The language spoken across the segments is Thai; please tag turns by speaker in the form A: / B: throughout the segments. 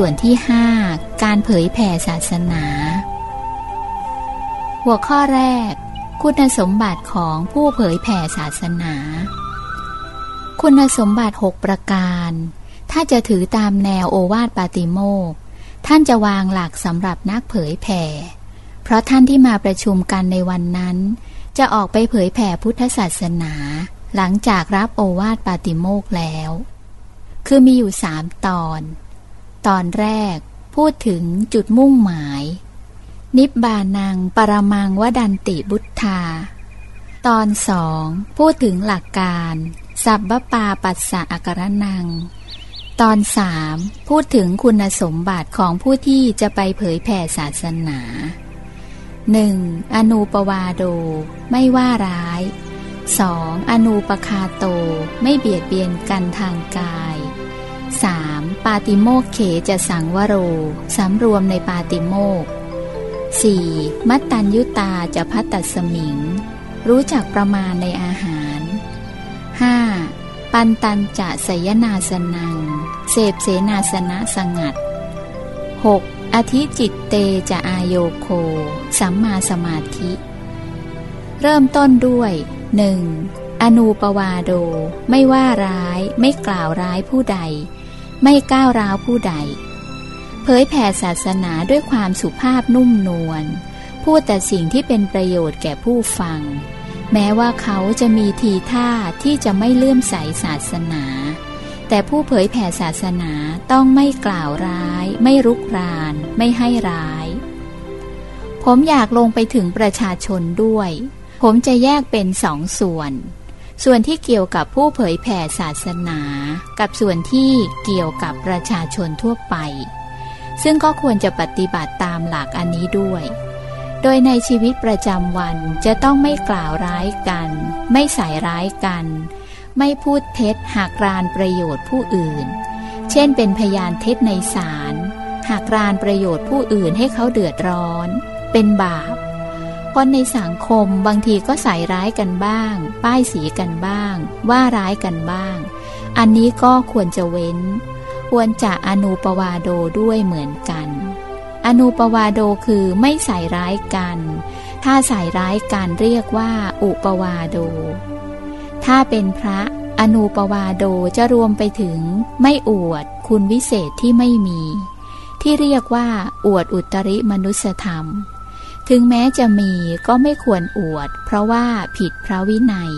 A: ส่วนที่ห้าการเผยแผ่ศาสนา หัวข้อแรก คุณสมบัติของผู้เผยแผ่ศาสนา คุณสมบัติ 6 ประการ ถ้าจะถือตามแนวโอวาทปาติโมกท่านจะวางหลักสำหรับนักเผยแผ่ เพราะท่านที่มาประชุมกันในวันนั้น จะออกไปเผยแผ่พุทธศาสนา หลังจากรับโอวาทปาติโมกแล้ว คือมีอยู่สามตอน ตอนแรกพูดถึงจุดมุ่งหมาย นิบบานังปรมังวดันติบุตธา ตอนสองพูดถึงหลักการ สัพพปาปัสสะอกรนัง ตอนสามพูดถึงคุณสมบัติของผู้ที่จะไปเผยแผ่ศาสนา 1. อนูปวาโด ไม่ว่าร้าย 2. อนูปคาโต ไม่เบียดเบียนกันทางกาย 3. ปาติโมกเขจะสังวโร สำรวมในปาติโมก 4. มัตตัญยุตาจะพัตตสมิง รู้จักประมาณในอาหาร 5. ปันตันจะสยนาสนัง เสพเสนาสนะสงัด 6. อธิจิตเตจะอายโยโค สัมมาสมาธิ เริ่มต้นด้วย 1. อนูปวาโด ไม่ว่าร้าย ไม่กล่าวร้ายผู้ใด ไม่ก้าวร้าวผู้ใด เผยแผ่ศาสนาด้วยความสุภาพนุ่มนวล พูดแต่สิ่งที่เป็นประโยชน์แก่ผู้ฟัง แม้ว่าเขาจะมีทีท่าที่จะไม่เลื่อมใสศาสนา แต่ผู้เผยแผ่ศาสนาต้องไม่กล่าวร้าย ไม่รุกราน ไม่ให้ร้าย ผมอยากลงไปถึงประชาชนด้วย ผมจะแยกเป็นสองส่วน ส่วนที่เกี่ยวกับผู้เผยแผ่ศาสนา กับส่วนที่เกี่ยวกับประชาชนทั่วไป ซึ่งก็ควรจะปฏิบัติตามหลักอันนี้ด้วย โดยในชีวิตประจำวันจะต้องไม่กล่าวร้ายกัน ไม่ใส่ร้ายกัน ไม่พูดเท็จหากรานประโยชน์ผู้อื่น เช่นเป็นพยานเท็จในศาลหากรานประโยชน์ผู้อื่นให้เขาเดือดร้อน เป็นบาป คนในสังคมบางทีก็ใส่ร้ายกันบ้าง ป้ายสีกันบ้าง ว่าร้ายกันบ้าง อันนี้ก็ควรจะเว้น ควรจะอนุปวาโดด้วยเหมือนกัน อนุปวาโดคือไม่ใส่ร้ายกัน ถ้าใส่ร้ายกันเรียกว่า อุปวาโด ถ้าเป็นพระอนุปวาโดจะรวมไปถึง ไม่อวด คุณวิเศษที่ไม่มี ที่เรียกว่า อวดอุตริมนุสธรรม ถึงแม้จะมีก็ไม่ควรอวด เพราะว่าผิดพระวินัย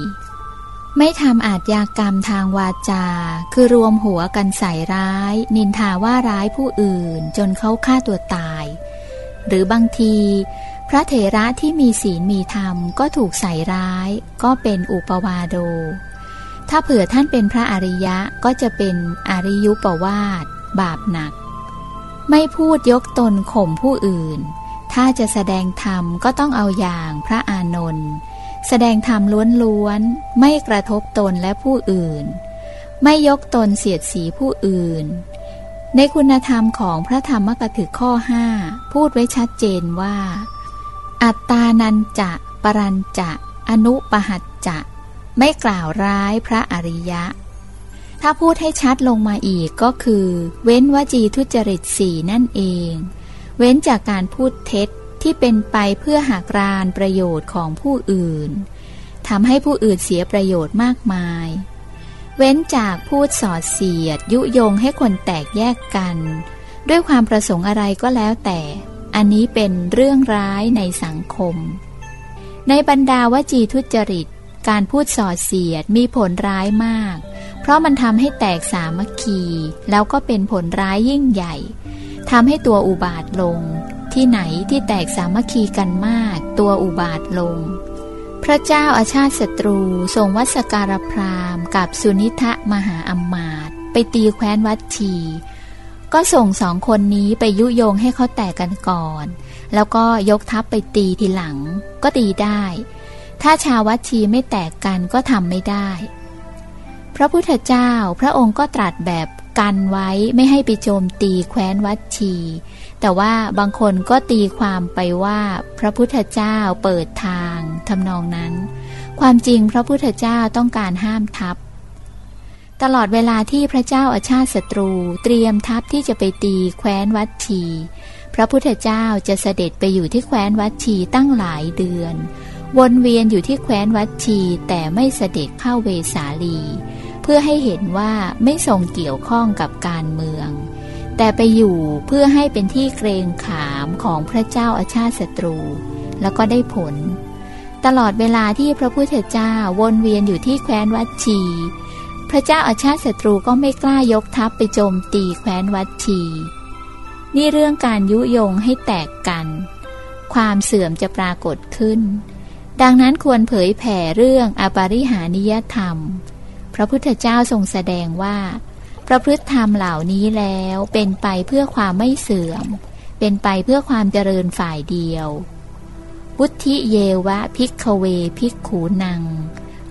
A: ไม่ทำอาทยากรรมทางวาจา คือรวมหัวกันใส่ร้าย นินทาว่าร้ายผู้อื่น จนเขาฆ่าตัวตาย หรือบางที พระเถระที่มีศีลมีธรรมก็ถูกใส่ร้าย ก็เป็นอุปวาโด ถ้าเผื่อท่านเป็นพระอริยะก็จะเป็นอริยุปวาทบาปหนัก ไม่พูดยกตนข่มผู้อื่น ถ้าจะแสดงธรรมก็ต้องเอาอย่างพระอานนท์แสดงธรรมล้วนๆ ไม่กระทบตนและผู้อื่น ไม่ยกตนเสียดสีผู้อื่น ในคุณธรรมของพระธรรมกถึกข้อห้าพูดไว้ชัดเจนว่า อัตตานันจะปรันจะอนุปหัตจะ ไม่กล่าวร้ายพระอริยะ ถ้าพูดให้ชัดลงมาอีกก็คือ เว้นวจีทุจริตสี่นั่นเอง เว้นจากการพูดเท็จที่เป็นไปเพื่อหักรานประโยชน์ของผู้อื่นทำให้ผู้อื่นเสียประโยชน์มากมาย เว้นจากพูดสอดเสียด ยุยงให้คนแตกแยกกัน ด้วยความประสงค์อะไรก็แล้วแต่ อันนี้เป็นเรื่องร้ายในสังคม ในบรรดาวจีทุจริต การพูดสอดเสียดมีผลร้ายมาก เพราะมันทำให้แตกสามัคคี แล้วก็เป็นผลร้ายยิ่งใหญ่ ทำให้ตัวอุบาทลง ที่ไหนที่แตกสามัคคีกันมาก ตัวอุบาทลง พระเจ้าอาชาติศัตรูทรงวัสการพรามกับสุนิทะมหาอัมมาตไปตีแคว้นวัดชี ก็ส่งสองคนนี้ไปยุโยงให้เขาแตกกันก่อน แล้วก็ยกทัพไปตีทีหลัง ก็ตีได้ ถ้าชาววัดชีไม่แตกกันก็ทำไม่ได้ พระพุทธเจ้าพระองค์ก็ตรัสแบบ กันไว้ไม่ให้ไปโจมตีแคว้นวัดชี แต่ว่าบางคนก็ตีความไปว่าพระพุทธเจ้าเปิดทางทำนองนั้น ความจริงพระพุทธเจ้าต้องการห้ามทัพ ตลอดเวลาที่พระเจ้าอาชาติศัตรูเตรียมทัพที่จะไปตีแคว้นวัดชีพระพุทธเจ้าจะเสด็จไปอยู่ที่แคว้นวัดชีตั้งหลายเดือน วนเวียนอยู่ที่แคว้นวัดชีแต่ไม่เสด็จเข้าเวสาลี เพื่อให้เห็นว่าไม่ทรงเกี่ยวข้องกับการเมือง แต่ไปอยู่เพื่อให้เป็นที่เกรงขามของพระเจ้าอาชาติศัตรู แล้วก็ได้ผล ตลอดเวลาที่พระพุทธเจ้าวนเวียนอยู่ที่แคว้นวัดชี พระเจ้าอาชาติศัตรูก็ไม่กล้ายกทัพไปโจมตีแคว้นวัดชี นี่เรื่องการยุยงให้แตกกัน ความเสื่อมจะปรากฏขึ้น ดังนั้นควรเผยแผ่เรื่องอปาริหานิยธรรม พระพุทธเจ้าทรงแสดงว่า ประพฤติธรรมเหล่านี้แล้วเป็นไปเพื่อความไม่เสื่อม เป็นไปเพื่อความเจริญฝ่ายเดียววุธิเยวะพิกเวพิกขูนัง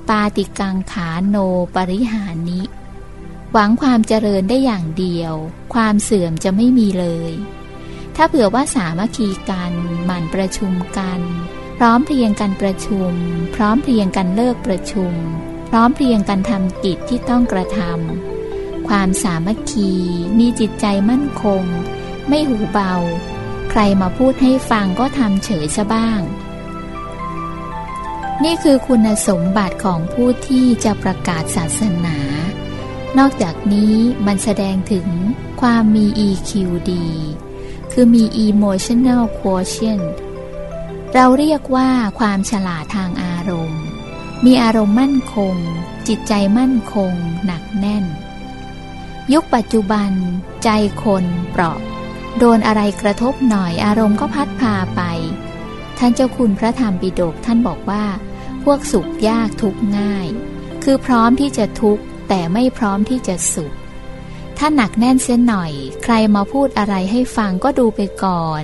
A: ปาติกังขาโนปริหานิ หวังความเจริญได้อย่างเดียว ความเสื่อมจะไม่มีเลย ถ้าเผื่อว่าสามัคคีกันหมั่นประชุมกัน พร้อมเพรียงกันประชุม พร้อมเพรียงกันเลิกประชุม พร้อมเพรียงกันทำกิจที่ต้องกระทำความสามัคคีมีจิตใจมั่นคง ไม่หูเบา ใครมาพูดให้ฟังก็ทำเฉยซะบ้าง นี่คือคุณสมบัติของผู้ที่จะประกาศศาสนา นอกจากนี้มันแสดงถึงความมี EQ ดี คือมี emotional quotient เราเรียกว่าความฉลาดทางอารมณ์ มีอารมณ์มั่นคง จิตใจมั่นคง หนักแน่น ยุคปัจจุบัน ใจคนเปราะ โดนอะไรกระทบหน่อยอารมณ์ก็พัดพาไป ท่านเจ้าคุณพระธรรมปิฎกท่านบอกว่า พวกสุขยากทุกง่าย คือพร้อมที่จะทุกข์แต่ไม่พร้อมที่จะสุข ถ้าหนักแน่นเส้นหน่อย ใครมาพูดอะไรให้ฟังก็ดูไปก่อน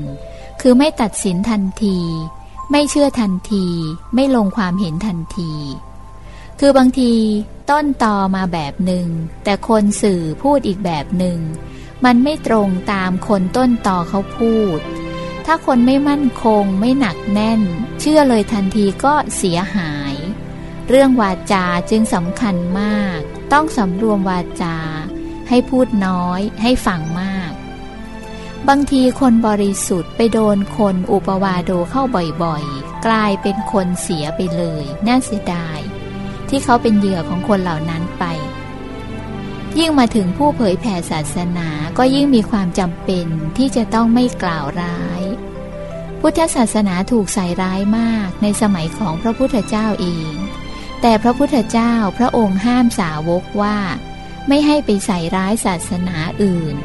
A: คือไม่ตัดสินทันที ไม่เชื่อทันที ไม่ลงความเห็นทันที คือบางทีต้นตอมาแบบหนึ่ง แต่คนสื่อพูดอีกแบบหนึ่ง มันไม่ตรงตามคนต้นตอเขาพูด ถ้าคนไม่มั่นคง ไม่หนักแน่น เชื่อเลยทันทีก็เสียหาย เรื่องวาจาจึงสำคัญมาก ต้องสำรวมวาจา ให้พูดน้อย ให้ฟังมาก บางทีคนบริสุทธิ์ไปโดนคนอุปวาโดเข้าบ่อยๆ กลายเป็นคนเสียไปเลย น่าเสียดาย ที่เขาเป็นเหยื่อของคนเหล่านั้นไป ยิ่งมาถึงผู้เผยแผ่ศาสนาก็ยิ่งมีความจำเป็นที่จะต้องไม่กล่าวร้าย พุทธศาสนาถูกใส่ร้ายมากในสมัยของพระพุทธเจ้าเอง แต่พระพุทธเจ้าพระองค์ห้ามสาวกว่า ไม่ให้ไปใส่ร้ายศาสนาอื่น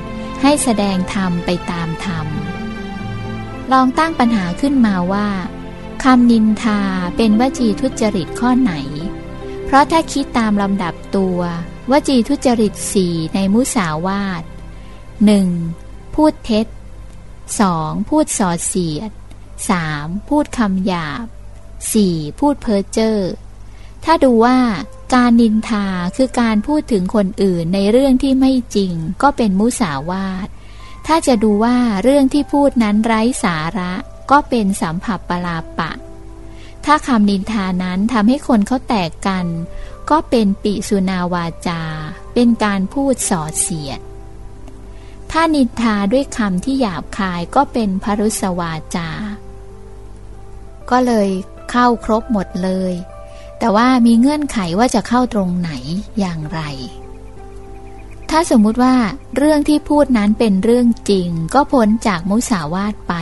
A: ให้แสดงธรรมไปตามธรรม ลองตั้งปัญหาขึ้นมาว่าคำนินทาเป็นวจีทุจริตข้อไหน เพราะถ้าคิดตามลำดับตัววจีทุจริตสี่ในมุสาวาท 1. พูดเท็จ 2. พูดส่อเสียด 3. พูดคำหยาบ 4. พูดเพ้อเจ้อ ถ้าดูว่าการนินทาคือการพูดถึงคนอื่นในเรื่องที่ไม่จริง ก็เป็นมุสาวาท ถ้าจะดูว่าเรื่องที่พูดนั้นไร้สาระ ก็เป็นสัมผัสปลาปะ ถ้าคำนินทานั้นทำให้คนเขาแตกกัน ก็เป็นปิสุนาวาจา เป็นการพูดส่อเสียด ถ้านินทาด้วยคำที่หยาบคายก็เป็นพรุสวาจา ก็เลยเข้าครบหมดเลย แต่ว่ามีเงื่อนไขว่าจะเข้าตรงไหนอย่างไร ถ้าสมมุติว่าเรื่องที่พูดนั้นเป็นเรื่องจริง ก็พ้นจากมุสาวาทไป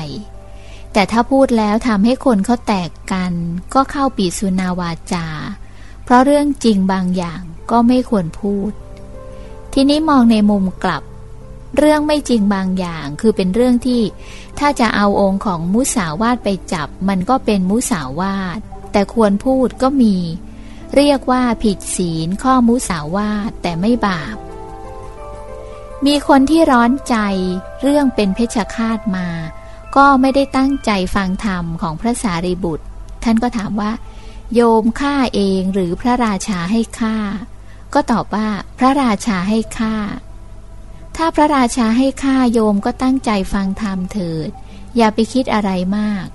A: แต่ถ้าพูดแล้วทำให้คนเขาแตกกัน ก็เข้าปีสุนาวาจา เพราะเรื่องจริงบางอย่างก็ไม่ควรพูด ทีนี้มองในมุมกลับ เรื่องไม่จริงบางอย่างคือเป็นเรื่องที่ ถ้าจะเอาองค์ของมุสาวาทไปจับ มันก็เป็นมุสาวาท แต่ควรพูดก็มี เรียกว่าผิดศีลข้อมุสาวาทแต่ไม่บาป มีคนที่ร้อนใจเรื่องเป็นเพชฌฆาตมา ก็ไม่ได้ตั้งใจฟังธรรมของพระสารีบุตร ท่านก็ถามว่า โยมฆ่าเองหรือพระราชาให้ฆ่า ก็ตอบว่าพระราชาให้ฆ่า ถ้าพระราชาให้ข้าโยมก็ตั้งใจฟังธรรมเถิด อย่าไปคิดอะไรมาก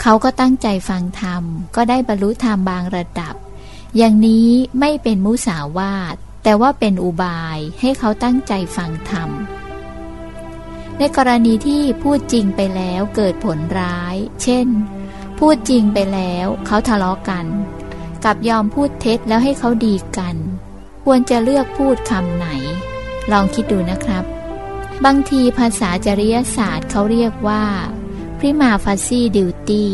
A: เขาก็ตั้งใจฟังธรรม ก็ได้บรรลุธรรมบางระดับ อย่างนี้ไม่เป็นมุสาวาทแต่ว่าเป็นอุบายให้เขาตั้งใจฟังธรรม ในกรณีที่พูดจริงไปแล้วเกิดผลร้าย เช่น พูดจริงไปแล้วเขาทะเลาะกัน กับยอมพูดเท็จแล้วให้เขาดีกัน ควรจะเลือกพูดคำไหน ลองคิดดูนะครับ บางทีภาษาจริยศาสตร์เขาเรียกว่า prima facie duty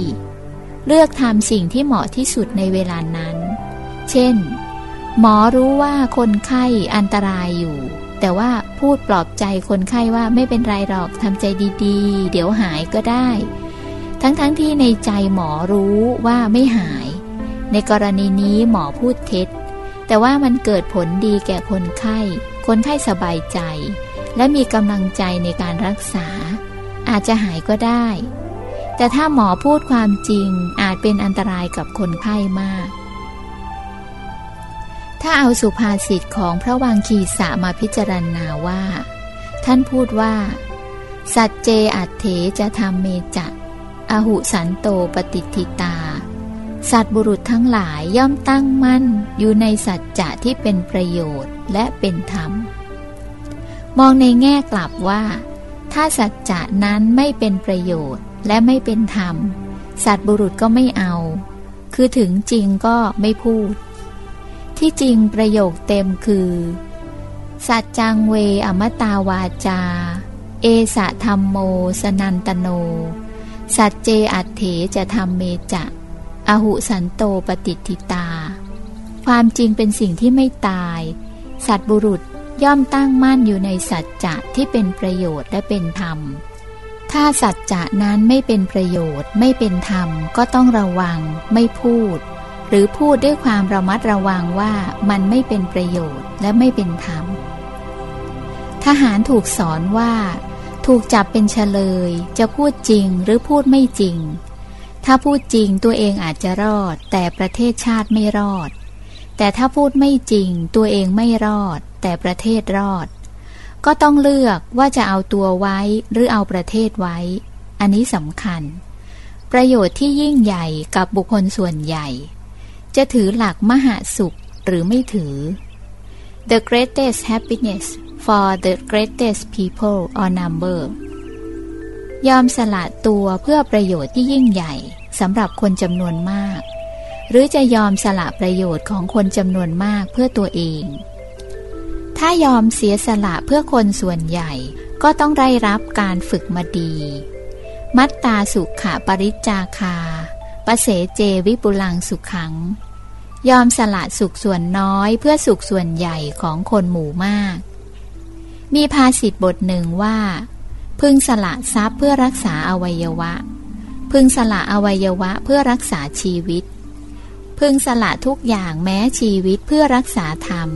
A: เลือกทำสิ่งที่เหมาะที่สุดในเวลานั้น เช่น หมอรู้ว่าคนไข้อันตรายอยู่ แต่ว่าพูดปลอบใจคนไข้ว่าไม่เป็นไรหรอกทำใจดีๆ เดี๋ยวหายก็ได้ ทั้งๆทที่ในใจหมอรู้ว่าไม่หาย ในกรณีนี้หมอพูดเท็จ แต่ว่ามันเกิดผลดีแก่คนไข้ คนไข้สบายใจ และมีกำลังใจในการรักษา อาจจะหายก็ได้ แต่ถ้าหมอพูดความจริงอาจเป็นอันตรายกับคนไข้มาก ถ้าเอาสุภาษิตของพระวังคีสะมาพิจารณาว่า ท่านพูดว่า สัจเจอัตเถจะทำเมจะอหุสันโตปฏิทิตา สัตบุรุษทั้งหลายย่อมตั้งมั่นอยู่ในสัจจะที่เป็นประโยชน์และเป็นธรรม มองในแง่กลับว่า ถ้าสัจจะนั้นไม่เป็นประโยชน์และไม่เป็นธรรม สัตว์บุรุษก็ไม่เอา คือถึงจริงก็ไม่พูด ที่จริงประโยคเต็มคือ สัจจังเวอมตาวาจา เอสะธรรมโมสนันตโน สัจเจอัตเถจะทำเมจะอหุสันโตปฏิทิตา ความจริงเป็นสิ่งที่ไม่ตาย สัตว์บุรุษ ย่อมตั้งมั่นอยู่ในสัจจะที่เป็นประโยชน์และเป็นธรรม ถ้าสัจจะนั้นไม่เป็นประโยชน์ไม่เป็นธรรมก็ต้องระวัง ไม่พูด หรือพูดด้วยความระมัดระวังว่ามันไม่เป็นประโยชน์และไม่เป็นธรรม ทหารถูกสอนว่า ถูกจับเป็นเฉลย จะพูดจริงหรือพูดไม่จริง ถ้าพูดจริงตัวเองอาจจะรอด แต่ประเทศชาติไม่รอด แต่ถ้าพูดไม่จริงตัวเองไม่รอด แต่ประเทศรอด ก็ต้องเลือกว่าจะเอาตัวไว้หรือเอาประเทศไว้ อันนี้สำคัญ ประโยชน์ที่ยิ่งใหญ่กับบุคคลส่วนใหญ่ จะถือหลักมหาสุขหรือไม่ถือ the greatest happiness for the greatest people or number ยอมสละตัวเพื่อประโยชน์ที่ยิ่งใหญ่สำหรับคนจำนวนมาก หรือจะยอมสละประโยชน์ของคนจำนวนมากเพื่อตัวเอง ถ้ายอมเสียสละเพื่อคนส่วนใหญ่ ก็ต้องได้รับการฝึกมาดี มัตตาสุขะปริจาคาปเสเจวิปุลังสุขขัง ยอมสละสุขส่วนน้อยเพื่อสุขส่วนใหญ่ของคนหมู่มาก มีภาษิตบทหนึ่งว่า พึงสละทรัพย์เพื่อรักษาอวัยวะ พึงสละอวัยวะเพื่อรักษาชีวิต พึงสละทุกอย่างแม้ชีวิตเพื่อรักษาธรรม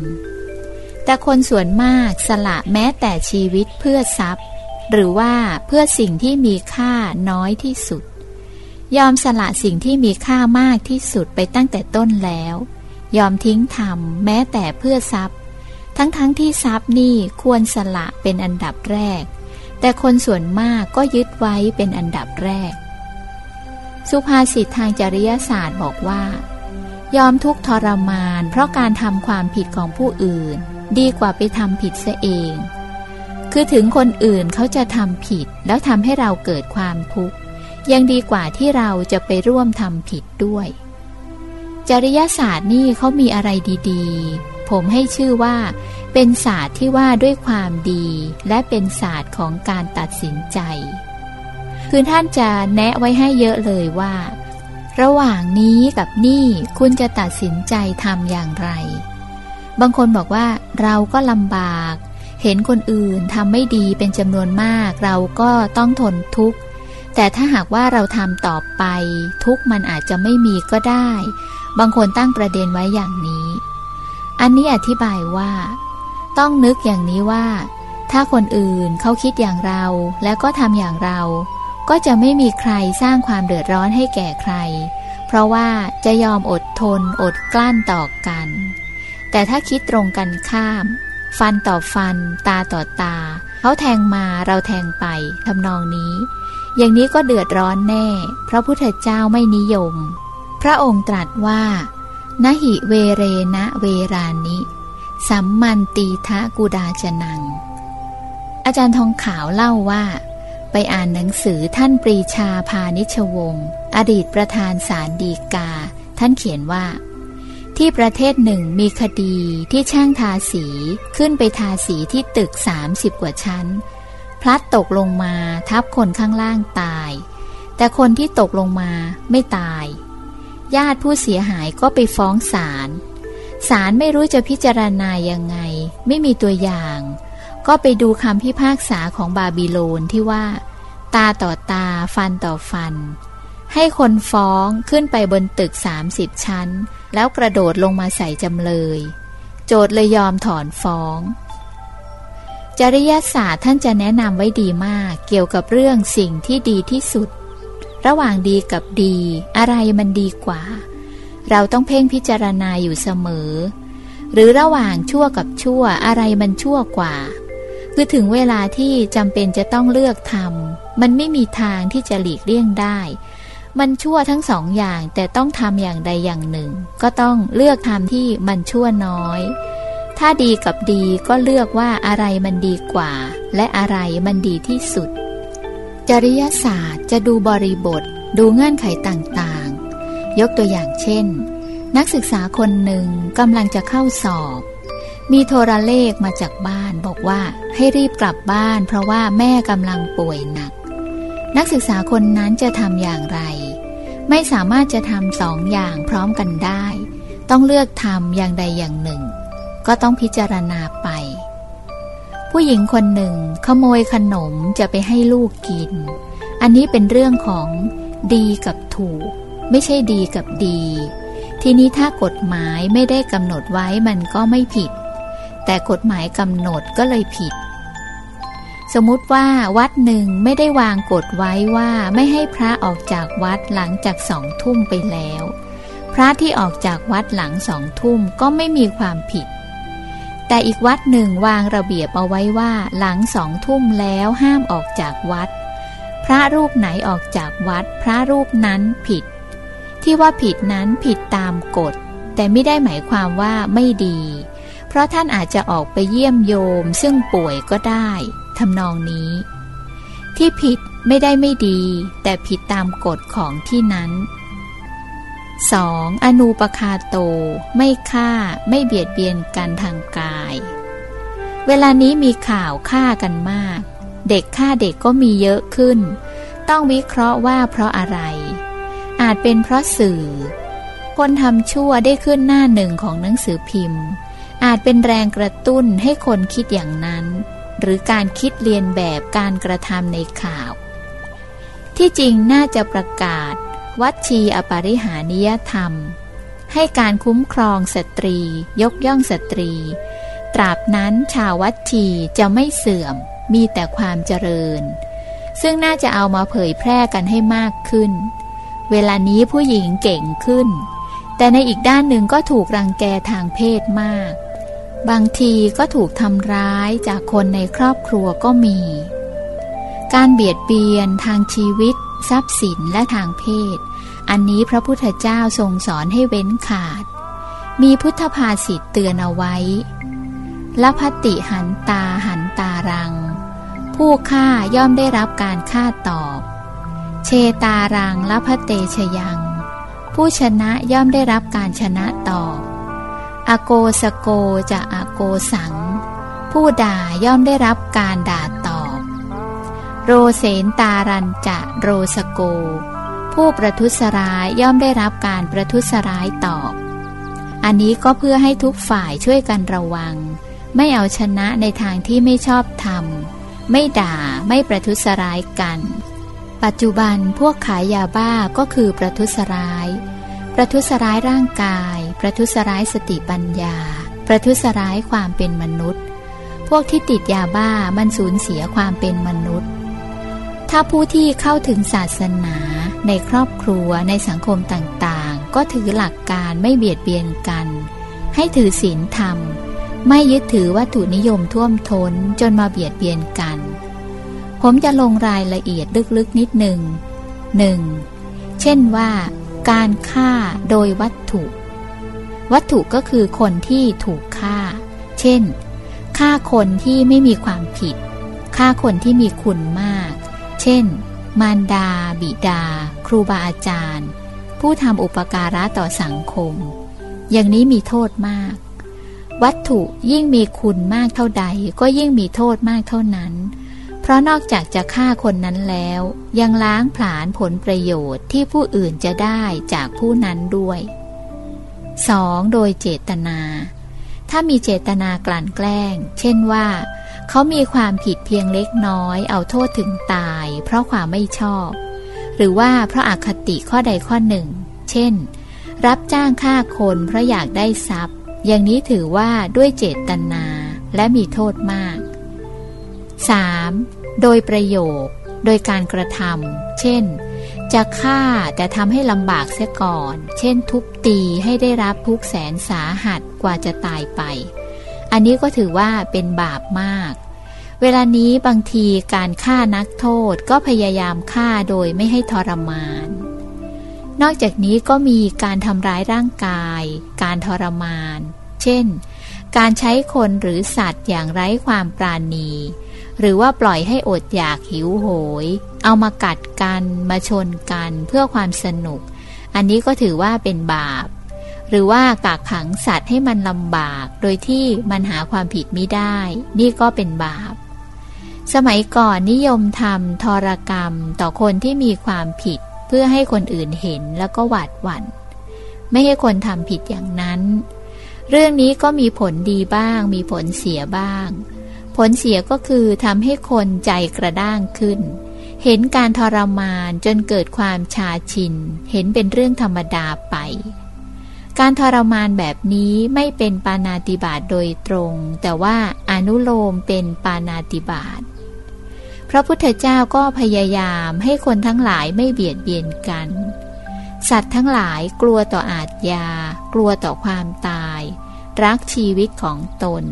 A: แต่คนส่วนมากสละแม้แต่ชีวิตเพื่อทรัพย์ หรือว่าเพื่อสิ่งที่มีค่าน้อยที่สุด ยอมสละสิ่งที่มีค่ามากที่สุดไปตั้งแต่ต้นแล้ว ยอมทิ้งทำแม้แต่เพื่อทรัพย์ ทั้งๆทที่ทรัพย์นี่ควรสละเป็นอันดับแรก แต่คนส่วนมากก็ยึดไว้เป็นอันดับแรก สุภาษิตทางจริยศาสตร์บอกว่า ยอมทุกทรมาน เพราะการทำความผิดของผู้อื่น ดีกว่าไปทำผิดซะเอง คือถึงคนอื่นเขาจะทำผิดแล้วทำให้เราเกิดความทุกข์ยังดีกว่าที่เราจะไปร่วมทำผิดด้วย จริยศาสตร์นี่เขามีอะไรดีๆ ผมให้ชื่อว่า เป็นศาสตร์ที่ว่าด้วยความดี และเป็นศาสตร์ของการตัดสินใจคือท่านจะแนะไว้ให้เยอะเลยว่า ระหว่างนี้กับนี่คุณจะตัดสินใจทำอย่างไร บางคนบอกว่าเราก็ลำบาก เห็นคนอื่นทำไม่ดีเป็นจำนวนมาก เราก็ต้องทนทุกข์ แต่ถ้าหากว่าเราทำต่อไป ทุกมันอาจจะไม่มีก็ได้ บางคนตั้งประเด็นไว้อย่างนี้ อันนี้อธิบายว่า ต้องนึกอย่างนี้ว่า ถ้าคนอื่นเขาคิดอย่างเราแล้วก็ทำอย่างเรา ก็จะไม่มีใครสร้างความเดือดร้อนให้แก่ใคร เพราะว่าจะยอมอดทนอดกลั้นต่อกัน แต่ถ้าคิดตรงกันข้าม ฟันต่อฟัน ตาต่อตา เขาแทงมาเราแทงไปทำนองนี้ อย่างนี้ก็เดือดร้อนแน่พระพุทธเจ้าไม่นิยม พระองค์ตรัสว่านหิเวเรนะเวรานิ สัมมันตีทะกุดาจนัง อาจารย์ทองขาวเล่าว่า ไปอ่านหนังสือท่านปรีชาพานิชวงศ์อดีตประธานสารดีกา ท่านเขียนว่า ที่ประเทศหนึ่งมีคดีที่ช่างทาสีขึ้นไปทาสีที่ตึก 30 กว่าชั้น พลัดตกลงมาทับคนข้างล่างตาย แต่คนที่ตกลงมาไม่ตาย ญาติผู้เสียหายก็ไปฟ้องศาลศาลไม่รู้จะพิจารณายังไง ไม่มีตัวอย่าง ก็ไปดูคำพิพากษาของบาบิโลนที่ว่า ตาต่อตาฟันต่อฟัน ให้คนฟ้องขึ้นไปบนตึก 30 ชั้น แล้วกระโดดลงมาใส่จำเลย โจทย์เลยยอมถอนฟ้อง จริยศาสตร์ท่านจะแนะนำไว้ดีมากเกี่ยวกับเรื่องสิ่งที่ดีที่สุด ระหว่างดีกับดี อะไรมันดีกว่า เราต้องเพ่งพิจารณาอยู่เสมอ หรือระหว่างชั่วกับชั่วอะไรมันชั่วกว่า คือถึงเวลาที่จำเป็นจะต้องเลือกทำมันไม่มีทางที่จะหลีกเลี่ยงได้ มันชั่วทั้งสองอย่างแต่ต้องทำอย่างใดอย่างหนึ่ง ก็ต้องเลือกทำที่มันชั่วน้อย ถ้าดีกับดีก็เลือกว่าอะไรมันดีกว่า และอะไรมันดีที่สุด จริยศาสตร์จะดูบริบท ดูเงื่อนไขต่างๆ ยกตัวอย่างเช่น นักศึกษาคนหนึ่งกำลังจะเข้าสอบ มีโทรเลขมาจากบ้านบอกว่าให้รีบกลับบ้าน เพราะว่าแม่กำลังป่วยหนัก นักศึกษาคนนั้นจะทำอย่างไร ไม่สามารถจะทำสองอย่างพร้อมกันได้ ต้องเลือกทำอย่างใดอย่างหนึ่ง ก็ต้องพิจารณาไป ผู้หญิงคนหนึ่ง ขโมยขนมจะไปให้ลูกกิน อันนี้เป็นเรื่องของดีกับถูก ไม่ใช่ดีกับดี ทีนี้ถ้ากฎหมายไม่ได้กำหนดไว้มันก็ไม่ผิด แต่กฎหมายกำหนดก็เลยผิด สมมุติว่าวัดหนึ่งไม่ได้วางกฎไว้ว่าไม่ให้พระออกจากวัดหลังจากสองทุ่มไปแล้ว พระที่ออกจากวัดหลังสองทุ่มก็ไม่มีความผิด แต่อีกวัดหนึ่งวางระเบียบเอาไว้ว่าหลังสองทุ่มแล้วห้ามออกจากวัด พระรูปไหนออกจากวัด พระรูปนั้นผิด ที่ว่าผิดนั้นผิดตามกฎ แต่ไม่ได้หมายความว่าไม่ดี ราะท่านอาจจะออกไปเยี่ยมโยมซึ่งป่วยก็ได้ทำนองนี้ ที่ผิดไม่ได้ไม่ดี แต่ผิดตามกฎของที่นั้น 2. อนูปคาโต ไม่ฆ่าไม่เบียดเบียนกันทางกาย เวลานี้มีข่าวฆ่ากันมาก เด็กฆ่าเด็กก็มีเยอะขึ้น ต้องวิเคราะห์ว่าเพราะอะไร อาจเป็นเพราะสื่อ คนทำชั่วได้ขึ้นหน้าหนึ่งของหนังสือพิมพ์ อาจเป็นแรงกระตุ้นให้คนคิดอย่างนั้น หรือการคิดเรียนแบบการกระทำในข่าว ที่จริงน่าจะประกาศ วัชีอปริหานิยธรรม ให้การคุ้มครองสตรี ยกย่องสตรี ตราบนั้นชาววัชีจะไม่เสื่อม มีแต่ความเจริญ ซึ่งน่าจะเอามาเผยแพร่กันให้มากขึ้น เวลานี้ผู้หญิงเก่งขึ้น แต่ในอีกด้านหนึ่งก็ถูกรังแกทางเพศมาก บางทีก็ถูกทำร้ายจากคนในครอบครัวก็มี การเบียดเบียนทางชีวิต ทรัพย์สินและทางเพศ อันนี้พระพุทธเจ้าทรงสอนให้เว้นขาด มีพุทธภาษิตเตือนเอาไว้ละพติหันตาหันตารัง ผู้ฆ่าย่อมได้รับการฆ่าตอบ เชตารังละพะเตชยัง ผู้ชนะย่อมได้รับการชนะตอบ อโกสโกจะอโกสัง ผู้ด่าย่อมได้รับการด่าตอบ โรเสนตารันจะโรสโก ผู้ประทุษร้ายย่อมได้รับการประทุษร้ายตอบ อันนี้ก็เพื่อให้ทุกฝ่ายช่วยกันระวัง ไม่เอาชนะในทางที่ไม่ชอบธรรม ไม่ด่าไม่ประทุษร้ายกัน ปัจจุบันพวกขายยาบ้าก็คือประทุษร้าย ประทุษร้ายร่างกาย ประทุษร้ายสติปัญญา ประทุษร้ายความเป็นมนุษย์ พวกที่ติดยาบ้ามันสูญเสียความเป็นมนุษย์ ถ้าผู้ที่เข้าถึงศาสนาในครอบครัวในสังคมต่างๆ ก็ถือหลักการไม่เบียดเบียนกัน ให้ถือศีลธรรม ไม่ยึดถือวัตถุนิยมท่วมท้นจนมาเบียดเบียนกัน ผมจะลงรายละเอียดลึกๆนิดหนึ่งหนึ่งเช่นว่า การฆ่าโดยวัตถุ วัตถุก็คือคนที่ถูกฆ่า เช่น ฆ่าคนที่ไม่มีความผิด ฆ่าคนที่มีคุณมาก เช่น มารดา บิดา ครูบาอาจารย์ ผู้ทำอุปการะต่อสังคม อย่างนี้มีโทษมาก วัตถุยิ่งมีคุณมากเท่าใด ก็ยิ่งมีโทษมากเท่านั้น เพราะนอกจากจะฆ่าคนนั้นแล้ว ยังล้างผลาญผลประโยชน์ที่ผู้อื่นจะได้จากผู้นั้นด้วย 2. โดยเจตนา ถ้ามีเจตนากลั่นแกล้ง เช่นว่า เขามีความผิดเพียงเล็กน้อย เอาโทษถึงตาย เพราะความไม่ชอบ หรือว่าเพราะอาคติข้อใดข้อหนึ่ง เช่น รับจ้างฆ่าคนเพราะอยากได้ทรัพย์ อย่างนี้ถือว่าด้วยเจตนาและมีโทษมาก 3. โดยประโยค โดยการกระทำเช่น จะฆ่าแต่ทำให้ลำบากเสียก่อน เช่น ทุบตีให้ได้รับทุกแสนสาหัสกว่าจะตายไป อันนี้ก็ถือว่าเป็นบาปมาก เวลานี้บางทีการฆ่านักโทษก็พยายามฆ่าโดยไม่ให้ทรมาน นอกจากนี้ก็มีการทำร้ายร่างกาย การทรมาน เช่น การใช้คนหรือสัตว์อย่างไร้ความปราณี หรือว่าปล่อยให้อดอยากหิวโหย เอามากัดกันมาชนกันเพื่อความสนุก อันนี้ก็ถือว่าเป็นบาป หรือว่ากักขังสัตว์ให้มันลำบาก โดยที่มันหาความผิดไม่ได้ นี่ก็เป็นบาป สมัยก่อนนิยมทำทรกรรมต่อคนที่มีความผิด เพื่อให้คนอื่นเห็นแล้วก็หวาดหวัน่น ไม่ให้คนทำผิดอย่างนั้น เรื่องนี้ก็มีผลดีบ้าง มีผลเสียบ้าง ผลเสียก็คือทำให้คนใจกระด้างขึ้น เห็นการทรมานจนเกิดความชาชิน เห็นเป็นเรื่องธรรมดาไป การทรมานแบบนี้ไม่เป็นปานาติบาตโดยตรง แต่ว่าอนุโลมเป็นปานาติบาตพระพุทธเจ้าก็พยายามให้คนทั้งหลายไม่เบียดเบียนกัน สัตว์ทั้งหลายกลัวต่ออาทยา กลัวต่อความตาย รักชีวิตของตน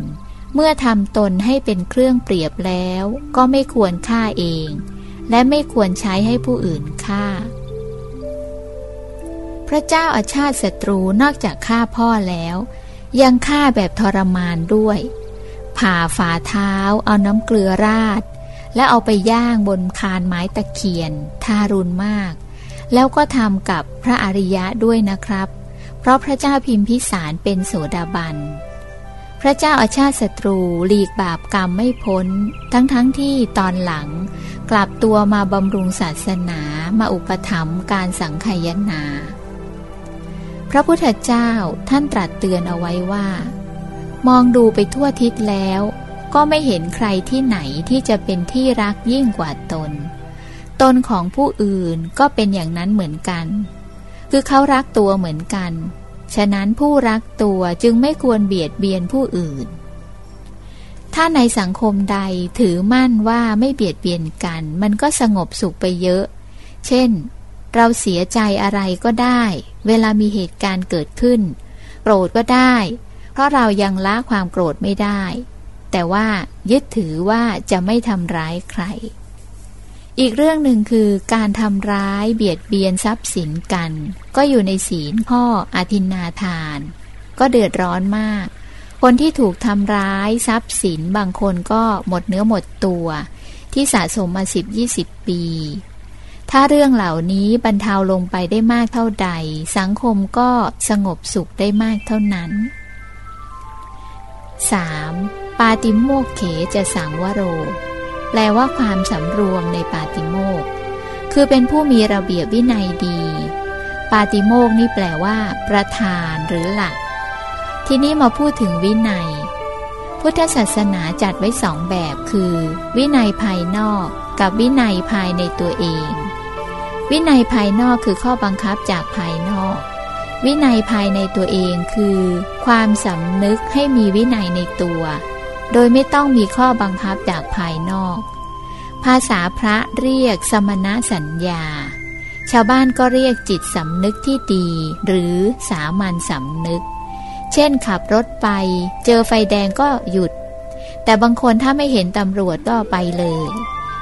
A: เมื่อทำตนให้เป็นเครื่องเปรียบแล้ว ก็ไม่ควรฆ่าเอง และไม่ควรใช้ให้ผู้อื่นฆ่า พระเจ้าอาชาติศัตรูนอกจากฆ่าพ่อแล้ว ยังฆ่าแบบทรมานด้วย ผ่าฝ่าเท้า เอาน้ำเกลือราด และเอาไปย่างบนคานไม้ตะเคียน ทารุณมาก แล้วก็ทำกับพระอริยะด้วยนะครับ เพราะพระเจ้าพิมพิสารเป็นโสดาบัน ระเจ้าอาชาติศัตรูหลีกบาปกรรมไม่พ้น ทั้งๆทที่ตอนหลัง กลับตัวมาบำรุงศาสนามาอุปถัมภ์การสังขยนา พระพุทธเจ้าท่านตรัสเตือนเอาไว้ว่า มองดูไปทั่วทิศแล้ว ก็ไม่เห็นใครที่ไหนที่จะเป็นที่รักยิ่งกว่าตน ตนของผู้อื่นก็เป็นอย่างนั้นเหมือนกัน คือเขารักตัวเหมือนกัน ฉะนั้นผู้รักตัวจึงไม่ควรเบียดเบียนผู้อื่น ถ้าในสังคมใดถือมั่นว่าไม่เบียดเบียนกัน มันก็สงบสุขไปเยอะ เช่น เราเสียใจอะไรก็ได้ เวลามีเหตุการณ์เกิดขึ้น โกรธก็ได้ เพราะเรายังละความโกรธไม่ได้ แต่ว่ายึดถือว่าจะไม่ทำร้ายใคร อีกเรื่องหนึ่งคือการทำร้ายเบียดเบียนทรัพย์สินกัน ก็อยู่ในศีลพ่ออาทินนาทาน ก็เดือดร้อนมาก คนที่ถูกทำร้ายทรัพย์สินบางคนก็หมดเนื้อหมดตัว ที่สะสมมาสิบยี่สิบปี ถ้าเรื่องเหล่านี้บรรเทาลงไปได้มากเท่าใด สังคมก็สงบสุขได้มากเท่านั้น 3. ปาติโมกเขจะสังวโร ลว่าความสำรวมในปาติโมกคือเป็นผู้มีระเบียบวินัยดี ปาติโมกนี่แปลว่า ประธานหรือหลัก ทีนี้มาพูดถึงวินัย พุทธศาสนาจัดไว้สองแบบคือ วินัยภายนอกกับวินัยภายในตัวเอง วินัยภายนอกคือข้อบังคับจากภายนอก วินัยภายในตัวเองคือ ความสำนึกให้มีวินัยในตัว โดยไม่ต้องมีข้อบังคับจากภายนอก ภาษาพระเรียกสมณสัญญา ชาวบ้านก็เรียกจิตสำนึกที่ดี หรือสามัญสำนึก เช่นขับรถไป เจอไฟแดงก็หยุด แต่บางคนถ้าไม่เห็นตำรวจก็ไปเลย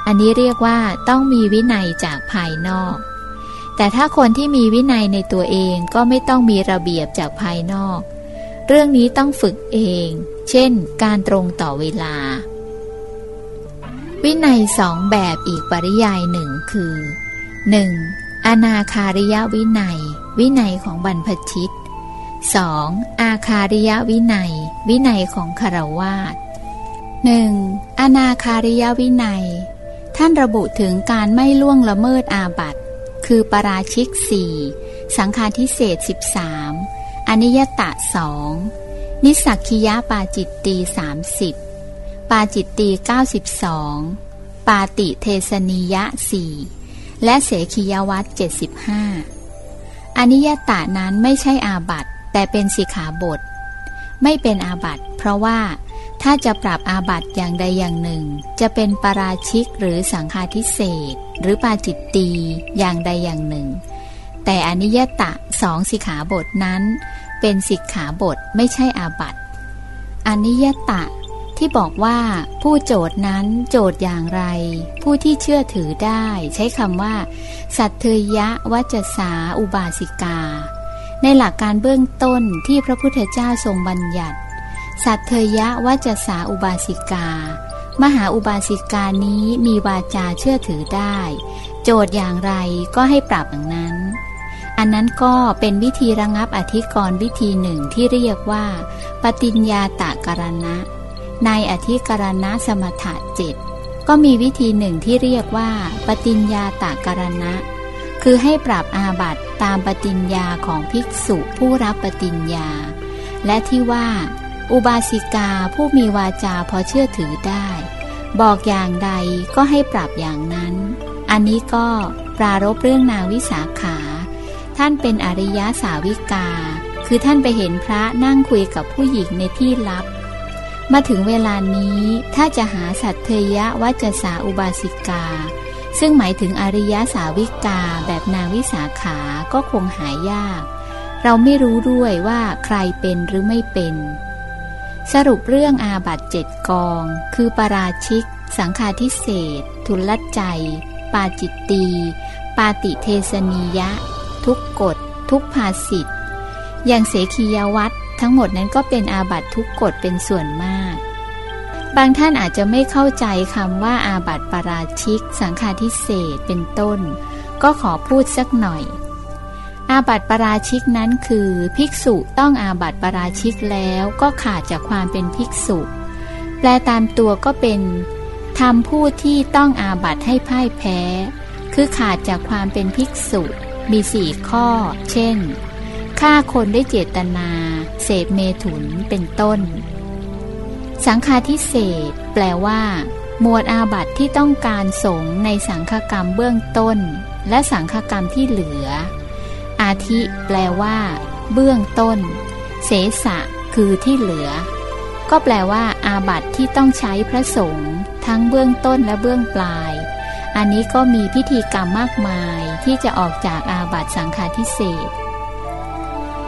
A: อันนี้เรียกว่าต้องมีวินัยจากภายนอก แต่ถ้าคนที่มีวินัยในตัวเองก็ไม่ต้องมีระเบียบจากภายนอก เรื่องนี้ต้องฝึกเอง เช่น การตรงต่อเวลา วินัยสองแบบอีกปริยายหนึ่งคือ 1. อนาคาริยวินัย วินัยของบรรพชิต 2. อาคาริยวินัย วินัยของคารวาส 1. อนาคาริยวินัย ท่านระบุถึงการไม่ล่วงละเมิดอาบัตคือปราชิกสี่สังฆาทิเศษสิบสามอนิยตะสอง นิสักคิยะปาจิตตีสามสิบปาจิตตีเก้าสิบสองปาติเทสนิยะสี่และเสขียวัตเจ็ดสิบห้าอนิยตะนั้นไม่ใช่อาบัตแต่เป็นสิขาบท ไม่เป็นอาบัตเพราะว่าถ้าจะปรับอาบัตอย่างใดอย่างหนึ่ง จะเป็นปราชิกหรือสังฆาทิเศษหรือปาจิตตีอย่างใดอย่างหนึ่ง แต่อนิยตะสองสิขาบทนั้น เป็นสิกขาบทไม่ใช่อาบัตอนิยตะที่บอกว่าผู้โจทย์นั้นโจทย์อย่างไร ผู้ที่เชื่อถือได้ ใช้คำว่า สัตเทยะวัจสาอุบาสิกา ในหลักการเบื้องต้นที่พระพุทธเจ้าทรงบัญญัติ สัตเทยะวัจสาอุบาสิกา มหาอุบาสิกานี้มีวาจาเชื่อถือได้ โจทย์อย่างไรก็ให้ปรับอย่างนั้น อันนั้นก็เป็นวิธีระงับอธิกรณ์วิธีหนึ่งที่เรียกว่า ปฏิญญาตะกรณะ ในอธิกรณะสมถะเจ็ดก็มีวิธีหนึ่งที่เรียกว่า ปฏิญญาตากรณะ คือให้ปรับอาบัตตามปฏิญญาของภิกษุผู้รับปฏิญญา และที่ว่า อุบาสิกาผู้มีวาจาพอเชื่อถือได้ บอกอย่างใดก็ให้ปรับอย่างนั้น อันนี้ก็ปรารบเรื่องนางวิสาขา ท่านเป็นอริยสาวิกา คือท่านไปเห็นพระนั่งคุยกับผู้หญิงในที่ลับ มาถึงเวลานี้ถ้าจะหาสัตเทยะวัจสาอุบาสิกา ซึ่งหมายถึงอริยสาวิกาแบบนางวิสาขาก็คงหายาก เราไม่รู้ด้วยว่าใครเป็นหรือไม่เป็น สรุปเรื่องอาบัตเจ็ดกอง คือปราชิก สังฆาทิเศษ ทุลใจ ปาจิตตี ปาติเทสนียะ ทุกกฎ ทุกภาสิทธ์อย่างเสขียวัตรทั้งหมดนั้นก็เป็นอาบัตทุกกฎเป็นส่วนมาก บางท่านอาจจะไม่เข้าใจคำว่าอาบัตปราชิก สังฆาทิเศษเป็นต้น ก็ขอพูดสักหน่อย อาบัตปราชิกนั้นคือภิกษุต้องอาบัตปราชิกแล้วก็ขาดจากความเป็นภิกษุ แปลตามตัวก็เป็นทำผู้ที่ต้องอาบัตให้พ่ายแพ้ คือขาดจากความเป็นภิกษุ มีสี่ข้อ เช่น ฆ่าคนได้เจตนา เสพเมถุน เป็นต้น สังฆาทิเศษแปลว่า หมวดอาบัติที่ต้องการสงในสังฆกรรมเบื้องต้น และสังฆกรรมที่เหลือ อาทิ แปลว่า เบื้องต้น เสสะ คือที่เหลือ ก็แปลว่า อาบัติที่ต้องใช้พระสงฆ์ทั้งเบื้องต้นและเบื้องปลาย อันนี้ก็มีพิธีกรรมมากมาย ที่จะออกจากอาบัติสังฆาทิเศษ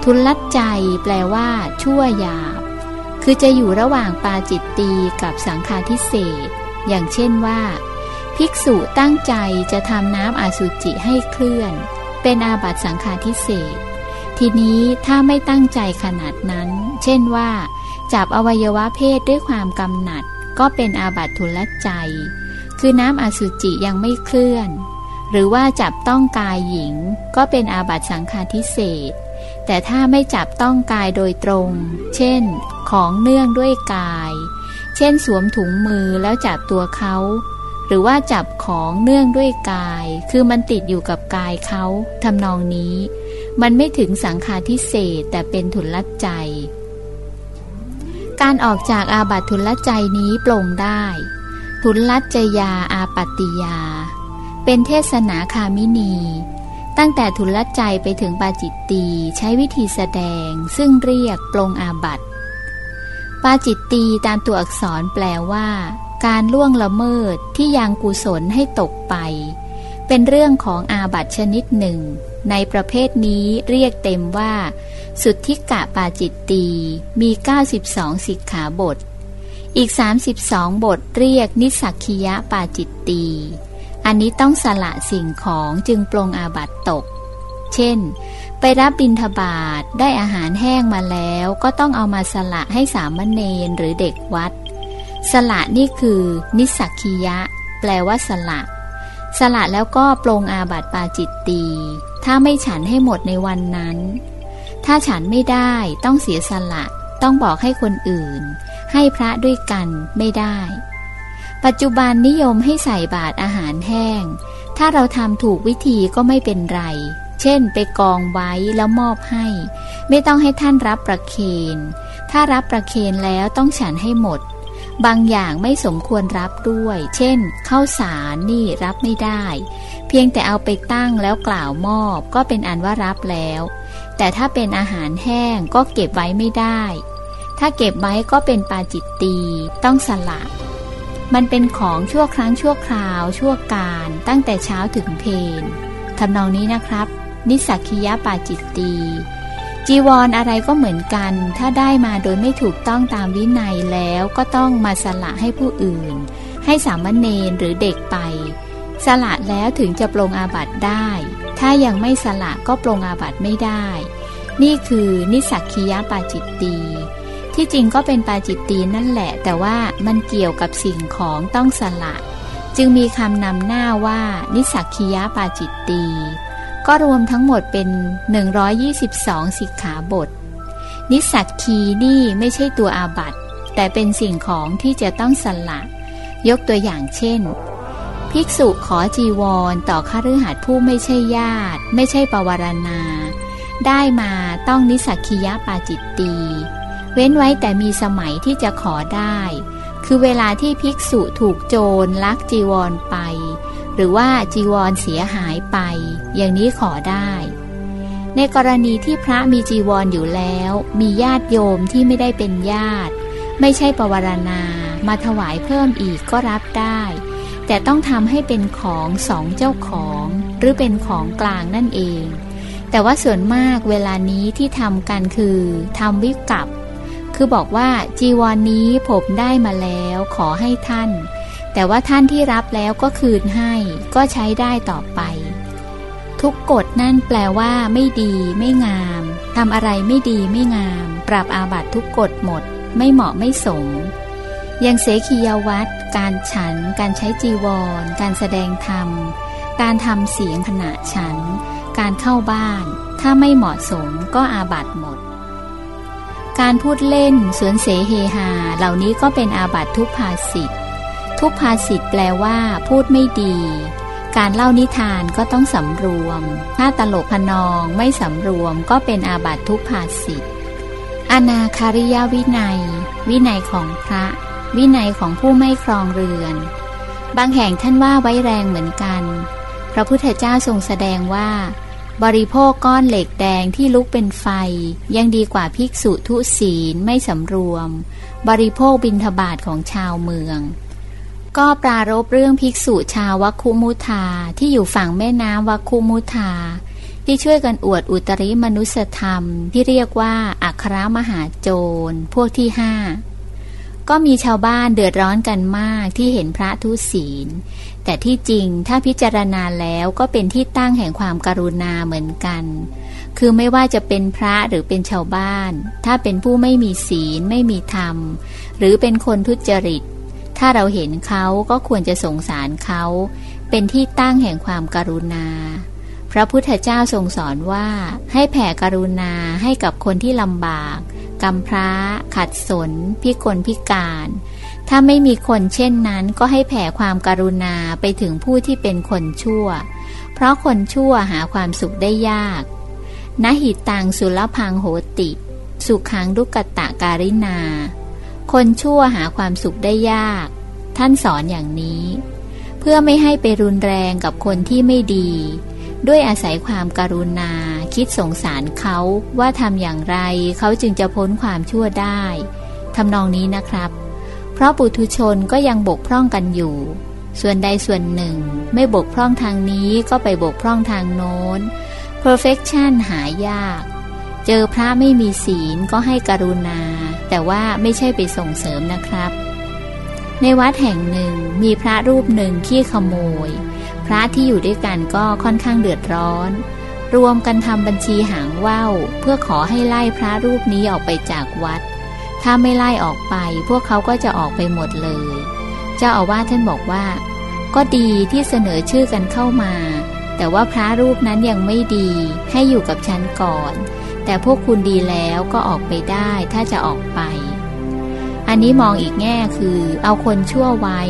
A: ทุลัดใจแปลว่า ชั่วหยาบ คือจะอยู่ระหว่างปาจิตตีกับสังฆาทิเศษอย่างเช่นว่า ภิกษุตั้งใจจะทำน้ำอาสุจิให้เคลื่อน เป็นอาบัตสังฆาทิเศษทีนี้ถ้าไม่ตั้งใจขนาดนั้น เช่นว่า จับอวัยวะเพศด้วยความกำหนัด ก็เป็นอาบัตทุลัดใจ คือน้ำอาสุจิยังไม่เคลื่อน หรือว่าจับต้องกายหญิง ก็เป็นอาบัติสังฆาทิเศษแต่ถ้าไม่จับต้องกายโดยตรง เช่น ของเนื่องด้วยกาย เช่น สวมถุงมือแล้วจับตัวเขา หรือว่าจับของเนื่องด้วยกาย คือมันติดอยู่กับกายเขาทำนองนี้ มันไม่ถึงสังขาทิเศษแต่เป็นทุนลัดใจ การออกจากอาบัติทุนลัดใจนี้ปลงได้ ทุนลัดจยาอาปัตติยา เป็นเทศนาคามินี ตั้งแต่ทุลใจไปถึงปาจิตตีใช้วิธีแสดง ซึ่งเรียกปลงอาบัตปาจิตตีตามตัวอักษรแปลว่า การล่วงละเมิดที่ยังกุศลให้ตกไป เป็นเรื่องของอาบัตชนิดหนึ่ง ในประเภทนี้เรียกเต็มว่า สุทธิกะปาจิตตีมี 92 สิกขาบท อีก 32 บทเรียกนิสักคียะปาจิตตี อันนี้ต้องสละสิ่งของจึงปรงอาบัตตก เช่น ไปรับบิณฑบาตได้อาหารแห้งมาแล้วก็ต้องเอามาสละให้สามเณรหรือเด็กวัด สละนี่คือ นิสักคียะ แปลว่าสละ สละแล้วก็ปรงอาบัตปาจิตตีถ้าไม่ฉันให้หมดในวันนั้น ถ้าฉันไม่ได้ต้องเสียสละ ต้องบอกให้คนอื่น ให้พระด้วยกันไม่ได้ ปัจจุบันนิยมให้ใส่บาตรอาหารแห้ง ถ้าเราทำถูกวิธีก็ไม่เป็นไร เช่น ไปกองไว้แล้วมอบให้ ไม่ต้องให้ท่านรับประเคนถ้ารับประเคนแล้วต้องฉันให้หมด บางอย่างไม่สมควรรับด้วย เช่นข้าวสารนี่รับไม่ได้ เพียงแต่เอาไปตั้งแล้วกล่าวมอบก็เป็นอันว่ารับแล้ว แต่ถ้าเป็นอาหารแห้งก็เก็บไว้ไม่ได้ ถ้าเก็บไว้ก็เป็นปาจิตตีต้องสละ มันเป็นของชั่วครั้งชั่วคราว ชั่วการตั้งแต่เช้าถึงเพนทำนองนี้นะครับ นิสักคิยะปาจิตตีจีวรออะไรก็เหมือนกัน ถ้าได้มาโดยไม่ถูกต้องตามวินัยแล้วก็ต้องมาสละให้ผู้อื่น ให้สามเณรหรือเด็กไป สละแล้วถึงจะปรงอาบัติได้ ถ้ายังไม่สละก็ปรงอาบัติไม่ได้ นี่คือนิสักคียะปาจิตตี ที่จริงก็เป็นปาจิตตีนั่นแหละ แต่ว่ามันเกี่ยวกับสิ่งของต้องสละ จึงมีคำนำหน้าว่า นิสักคียปาจิตตี ก็รวมทั้งหมดเป็น 122 สิกขาบท นิสักคีนี่ไม่ใช่ตัวอาบัตแต่เป็นสิ่งของที่จะต้องสละ ยกตัวอย่างเช่น ภิกษุขอจีวรต่อข้ารือหัดผู้ไม่ใช่ญาติ ไม่ใช่ปวารณา ได้มาต้องนิสักคียปาจิตตี เว้นไว้แต่มีสมัยที่จะขอได้ คือเวลาที่ภิกษุถูกโจรลักจีวรไป หรือว่าจีวรเสียหายไป อย่างนี้ขอได้ ในกรณีที่พระมีจีวรออยู่แล้ว มีญาติโยมที่ไม่ได้เป็นญาติ ไม่ใช่ปวารณา มาถวายเพิ่มอีกก็รับได้ แต่ต้องทำให้เป็นของสองเจ้าของ หรือเป็นของกลางนั่นเองแต่ว่าส่วนมากเวลานี้ที่ทำกันคือทำวิกับ คือบอกว่าจีวรนนี้ผมได้มาแล้วขอให้ท่าน แต่ว่าท่านที่รับแล้วก็คืนให้ ก็ใช้ได้ต่อไป ทุกกฎนั่นแปลว่า ไม่ดีไม่งามทำอะไรไม่ดีไม่งาม ปรับอาบัตทุกกฎหมด ไม่เหมาะไม่สมอย่างเสขียวัตรการฉัน การใช้จีวร การแสดงธรรม การทำเสียงขณะฉัน การเข้าบ้าน ถ้าไม่เหมาะสมก็อาบัตหมด การพูดเล่นสวนเสเฮฮาเหล่านี้ก็เป็นอาบัตทุพภาสิทธทุพภาสิทธ์แปลว่าพูดไม่ดี การเล่านิทานก็ต้องสำรวม ถ้าตลกพนองไม่สำรวมก็เป็นอาบัตทุพภาสิทธ์อนาคาริยวินัย วินัยของพระ วินัยของผู้ไม่ครองเรือน บางแห่งท่านว่าไว้แรงเหมือนกัน พระพุทธเจ้าทรงแสดงว่า บริโภคก้อนเหล็กแดงที่ลุกเป็นไฟ ยังดีกว่าภิกษุทุศีลไม่สำรวม บริโภคบินทบาทของชาวเมือง ก็ปรารบเรื่องภิกษุชาววัคคุมุธาที่อยู่ฝั่งแม่น้ำวัคคุมุธาที่ช่วยกันอวดอุตริมนุสธรรมที่เรียกว่าอัครมหาโจร พวกที่ห้าก็มีชาวบ้านเดือดร้อนกันมากที่เห็นพระทุศีล แต่ที่จริงถ้าพิจารณาแล้วก็เป็นที่ตั้งแห่งความการุณาเหมือนกัน คือไม่ว่าจะเป็นพระหรือเป็นชาวบ้าน ถ้าเป็นผู้ไม่มีศีลไม่มีธรรม หรือเป็นคนทุจริต ถ้าเราเห็นเขาก็ควรจะสงสารเขา เป็นที่ตั้งแห่งความการุณา พระพุทธเจ้าทรงสอนว่าให้แผ่กรุณาให้กับคนที่ลำบากกำพร้า ขัดสน พิกลพิการ ถ้าไม่มีคนเช่นนั้นก็ให้แผ่ความการุณาไปถึงผู้ที่เป็นคนชั่ว เพราะคนชั่วหาความสุขได้ยากนหิตังสุลพังโหติ สุขังลุกตะการินา คนชั่วหาความสุขได้ยาก ท่านสอนอย่างนี้ เพื่อไม่ให้ไปรุนแรงกับคนที่ไม่ดี ด้วยอาศัยความการุณา คิดสงสารเขาว่าทำอย่างไรเขาจึงจะพ้นความชั่วได้ทำนองนี้นะครับ เพราะปุถุชนก็ยังบกพร่องกันอยู่ ส่วนใดส่วนหนึ่ง ไม่บกพร่องทางนี้ก็ไปบกพร่องทางโน้น perfection หายาก เจอพระไม่มีศีลก็ให้กรุณา แต่ว่าไม่ใช่ไปส่งเสริมนะครับ ในวัดแห่งหนึ่งมีพระรูปหนึ่งขี้ขโมย พระที่อยู่ด้วยกันก็ค่อนข้างเดือดร้อน รวมกันทำบัญชีหางว่าวเพื่อขอให้ไล่พระรูปนี้ออกไปจากวัด ถ้าไม่ไล่ออกไป พวกเขาก็จะออกไปหมดเลย เจ้าอาวาสท่านบอกว่า ก็ดีที่เสนอชื่อกันเข้ามา แต่ว่าพระรูปนั้นยังไม่ดี ให้อยู่กับฉันก่อน แต่พวกคุณดีแล้วก็ออกไปได้ถ้าจะออกไป อันนี้มองอีกแง่คือเอาคนชั่วไว้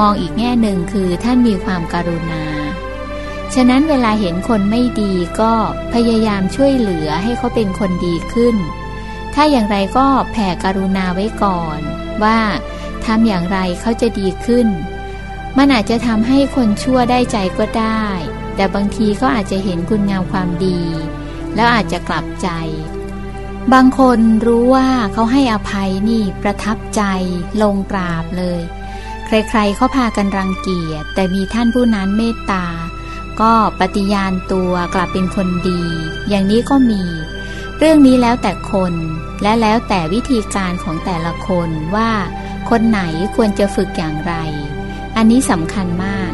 A: มองอีกแง่หนึ่งคือท่านมีความการุณา ฉะนั้นเวลาเห็นคนไม่ดีก็พยายามช่วยเหลือให้เขาเป็นคนดีขึ้น ถ้าอย่างไรก็แผ่กรุณาไว้ก่อน ว่าทำอย่างไรเขาจะดีขึ้น มันอาจจะทำให้คนชั่วได้ใจก็ได้ แต่บางทีเขาอาจจะเห็นคุณงามความดี แล้วอาจจะกลับใจ บางคนรู้ว่าเขาให้อภัยนี่ประทับใจลงกราบเลย ใครๆเขาพากันรังเกียจแต่มีท่านผู้นั้นเมตตา ก็ปฏิญาณตัวกลับเป็นคนดี อย่างนี้ก็มี เรื่องนี้แล้วแต่คนและแล้วแต่วิธีการของแต่ละคนว่า คนไหนควรจะฝึกอย่างไร อันนี้สำคัญมาก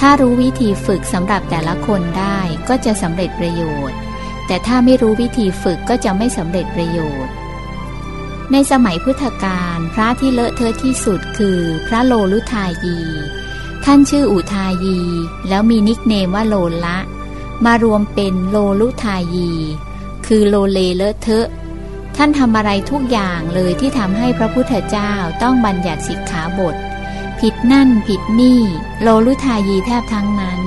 A: ถ้ารู้วิธีฝึกสำหรับแต่ละคนได้ก็จะสำเร็จประโยชน์ แต่ถ้าไม่รู้วิธีฝึกก็จะไม่สำเร็จประโยชน์ ในสมัยพุทธกาลพระที่เลอะเทอะที่สุดคือพระโลลุทายี ท่านชื่ออุทายี แล้วมีนิกเนมว่าโลละ มารวมเป็นโลลุทายี คือโลเลเลอะเทอะ ท่านทำอะไรทุกอย่างเลยที่ทำให้พระพุทธเจ้าต้องบัญญัติสิกขาบท ผิดนั่นผิดนี่ โลลุทายีแทบทั้งนั้น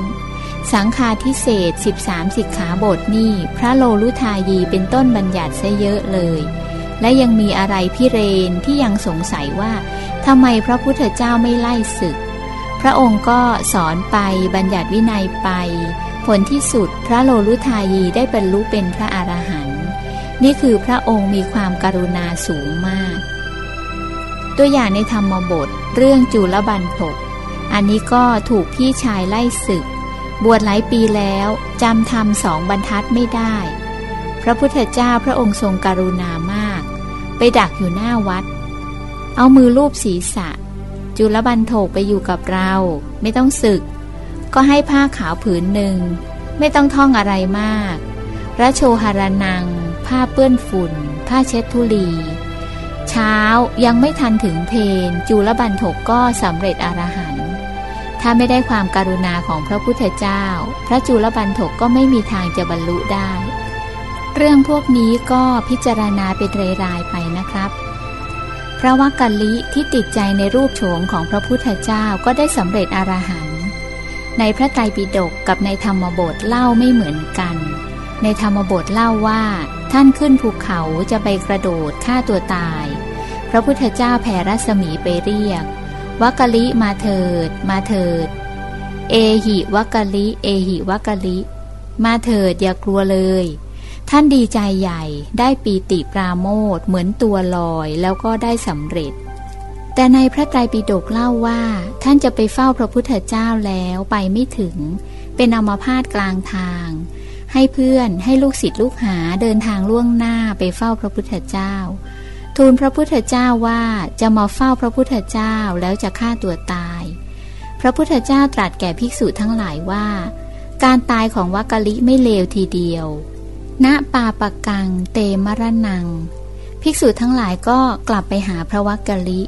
A: สังฆาทิเศษ 13 สิกขาบทนี่ พระโลลุทายีเป็นต้นบัญญัติซะเยอะเลย และยังมีอะไรพิเรนที่ยังสงสัยว่าทำไมพระพุทธเจ้าไม่ไล่ศึก พระองค์ก็สอนไปบัญญัติวินัยไป ผลที่สุดพระโลลุทายีได้บรรลุเป็นพระอรหันต์นี่คือพระองค์มีความการุณาสูงมาก ตัวอย่างในธรรมบทเรื่องจุลบันทกอันนี้ก็ถูกพี่ชายไล่ศึก บวชหลายปีแล้วจำธรรมสองบรรทัดไม่ได้ พระพุทธเจ้าพระองค์ทรงการุณามาก ไปดักอยู่หน้าวัด เอามือลูบศีรษะ จุลบันโถกไปอยู่กับเรา ไม่ต้องศึก ก็ให้ผ้าขาวผืนหนึ่ง ไม่ต้องท่องอะไรมากพระโชหารนัง ผ้าเปื้อนฝุ่น ผ้าเช็ดทุลี เช้ายังไม่ทันถึงเพนจุลบันทกก็สำเร็จอรหันต์ถ้าไม่ได้ความการุณาของพระพุทธเจ้า พระจุลบันทกก็ไม่มีทางจะบรรลุได้ เรื่องพวกนี้ก็พิจารณาเป็นรายๆไปนะครับพระวักกะลิที่ติดใจในรูปโฉมของพระพุทธเจ้าก็ได้สำเร็จอรหันต์ ในพระไตรปิฎกกับในธรรมบทเล่าไม่เหมือนกัน ในธรรมบทเล่าว่า ท่านขึ้นภูเขาจะไปกระโดดฆ่าตัวตาย พระพุทธเจ้าแผ่รัศมีไปเรียกวักกะลิมาเถิด มาเถิด เอหิวักกะลิ เอหิวักกะลิ มาเถิดอย่ากลัวเลย ท่านดีใจใหญ่ได้ปีติปราโมทเหมือนตัวลอยแล้วก็ได้สำเร็จ แต่ในพระไตรปิฎกเล่าว่า ท่านจะไปเฝ้าพระพุทธเจ้าแล้วไปไม่ถึง เป็นอมาพาตกลางทาง ให้เพื่อนให้ลูกศิษย์ลูกหาเดินทางล่วงหน้าไปเฝ้าพระพุทธเจ้า ทูลพระพุทธเจ้าว่าจะมาเฝ้าพระพุทธเจ้าแล้วจะฆ่าตัวตาย พระพุทธเจ้าตรัสแก่ภิกษุทั้งหลายว่า การตายของวักกะลิไม่เลวทีเดียว ณปาปะกังเตมรนัง ภิกษุทั้งหลายก็กลับไปหาพระวักกะลิ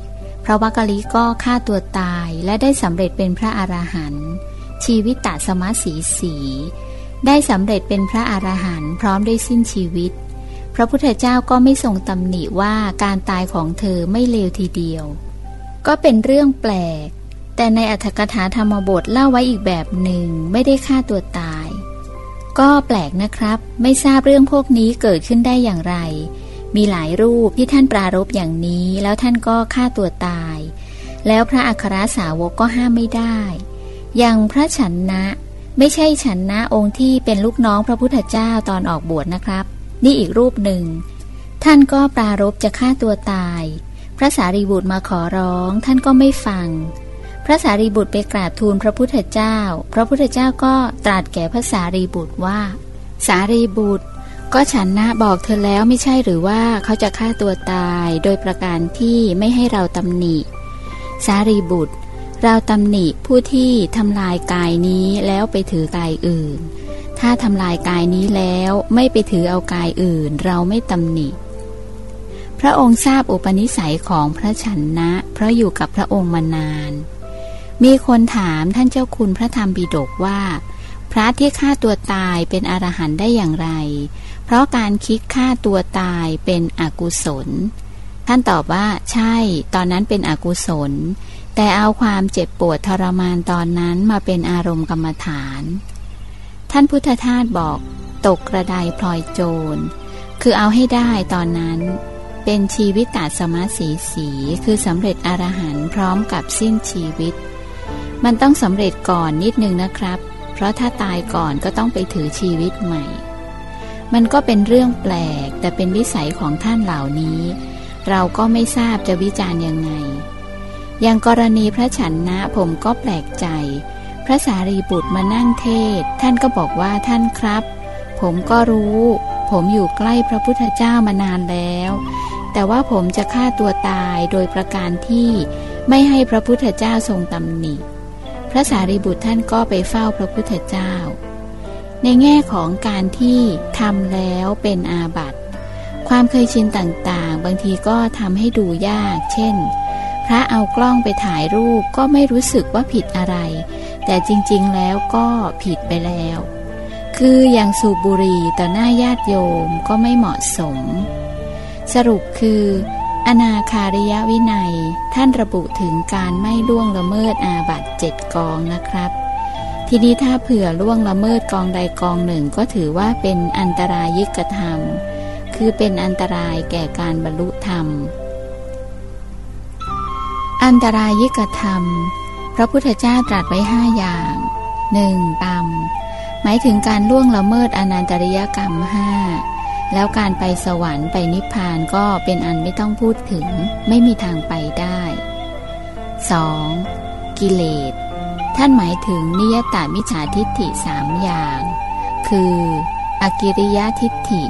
A: ระวักกะลิก็ฆ่าตัวตายและได้สำเร็จเป็นพระอรหันต์ชีวิตตสมสีสี ได้สำเร็จเป็นพระอรหันต์พร้อมได้สิ้นชีวิต พระพุทธเจ้าก็ไม่ทรงตำหนิว่าการตายของเธอไม่เลวทีเดียว ก็เป็นเรื่องแปลก แต่ในอัธกถาธรรมบทเล่าไว้อีกแบบหนึ่งไม่ได้ฆ่าตัวตาย ก็แปลกนะครับ ไม่ทราบเรื่องพวกนี้เกิดขึ้นได้อย่างไร มีหลายรูปที่ท่านปรารบอย่างนี้ แล้วท่านก็ฆ่าตัวตาย แล้วพระอัครสาวกก็ห้ามไม่ได้ อย่างพระฉันนะไม่ใช่ฉันนะองค์ที่เป็นลูกน้องพระพุทธเจ้าตอนออกบวชนะครับ นี่อีกรูปหนึ่ง ท่านก็ปรารบจะฆ่าตัวตาย พระสารีบุตรมาขอร้อง ท่านก็ไม่ฟัง พระสารีบุตรไปกราบทูลพระพุทธเจ้า พระพุทธเจ้าก็ตรัสแก่พระสารีบุตรว่า สารีบุตร ก็ฉันนะบอกเธอแล้วไม่ใช่หรือว่าเขาจะฆ่าตัวตายโดยประการที่ไม่ให้เราตำหนิ สารีบุตร เราตำหนิผู้ที่ทำลายกายนี้แล้วไปถือกายอื่น ถ้าทำลายกายนี้แล้วไม่ไปถือเอากายอื่น เราไม่ตำหนิ พระองค์ทราบอุปนิสัยของพระชันนะ เพราะอยู่กับพระองค์มานาน มีคนถามท่านเจ้าคุณพระธรรมบิดกว่า พระที่ฆ่าตัวตายเป็นอรหันต์ได้อย่างไร เพราะการคิดฆ่าตัวตายเป็นอกุศล ท่านตอบว่า ใช่ ตอนนั้นเป็นอกุศล แต่เอาความเจ็บปวดทรมานตอนนั้นมาเป็นอารมณ์กรรมฐาน ท่านพุทธทาสบอก ตกกระไดพลอยโจร คือเอาให้ได้ตอนนั้นเป็นชีวิตตาสมาสีสีคือสำเร็จอรหันต์พร้อมกับสิ้นชีวิต มันต้องสำเร็จก่อนนิดนึงนะครับ เพราะถ้าตายก่อนก็ต้องไปถือชีวิตใหม่ มันก็เป็นเรื่องแปลก แต่เป็นวิสัยของท่านเหล่านี้ เราก็ไม่ทราบจะวิจารณ์ยังไง อย่างกรณีพระฉันนะผมก็แปลกใจ พระสารีบุตรมานั่งเทศ ท่านก็บอกว่าท่านครับ ผมก็รู้ ผมอยู่ใกล้พระพุทธเจ้ามานานแล้ว แต่ว่าผมจะฆ่าตัวตายโดยประการที่ไม่ให้พระพุทธเจ้าทรงตำหนิ พระสารีบุตรท่านก็ไปเฝ้าพระพุทธเจ้า ในแง่ของการที่ทำแล้วเป็นอาบัติความเคยชินต่างๆ บางทีก็ทำให้ดูยาก เช่น พระเอากล้องไปถ่ายรูปก็ไม่รู้สึกว่าผิดอะไร แต่จริงๆแล้วก็ผิดไปแล้ว คืออย่างสูบบุหรี่ต่อหน้าญาติโยมก็ไม่เหมาะสม สรุปคือ อนาคาริยวินัย ท่านระบุถึงการไม่ล่วงละเมิดอาบัตเจ็ดกองนะครับ ทีนี้ถ้าเผื่อล่วงละเมิดกองใดกองหนึ่งก็ถือว่าเป็นอันตรายิกธรรม คือเป็นอันตรายแก่การบรรลุธรรม อันตรายิกธรรม พระพุทธเจ้าตรัสไว้ห้าอย่างหนึ่งตามหมายถึงการล่วงละเมิดอนันตริยกรรมห้าแล้วการไปสวรรค์ไปนิพพานก็เป็นอันไม่ต้องพูดถึง ไม่มีทางไปได้ 2. กิเลส ท่านหมายถึงนิยตามิจฉาทิฏฐิสามอย่าง คือ อกิริยทิฏฐิ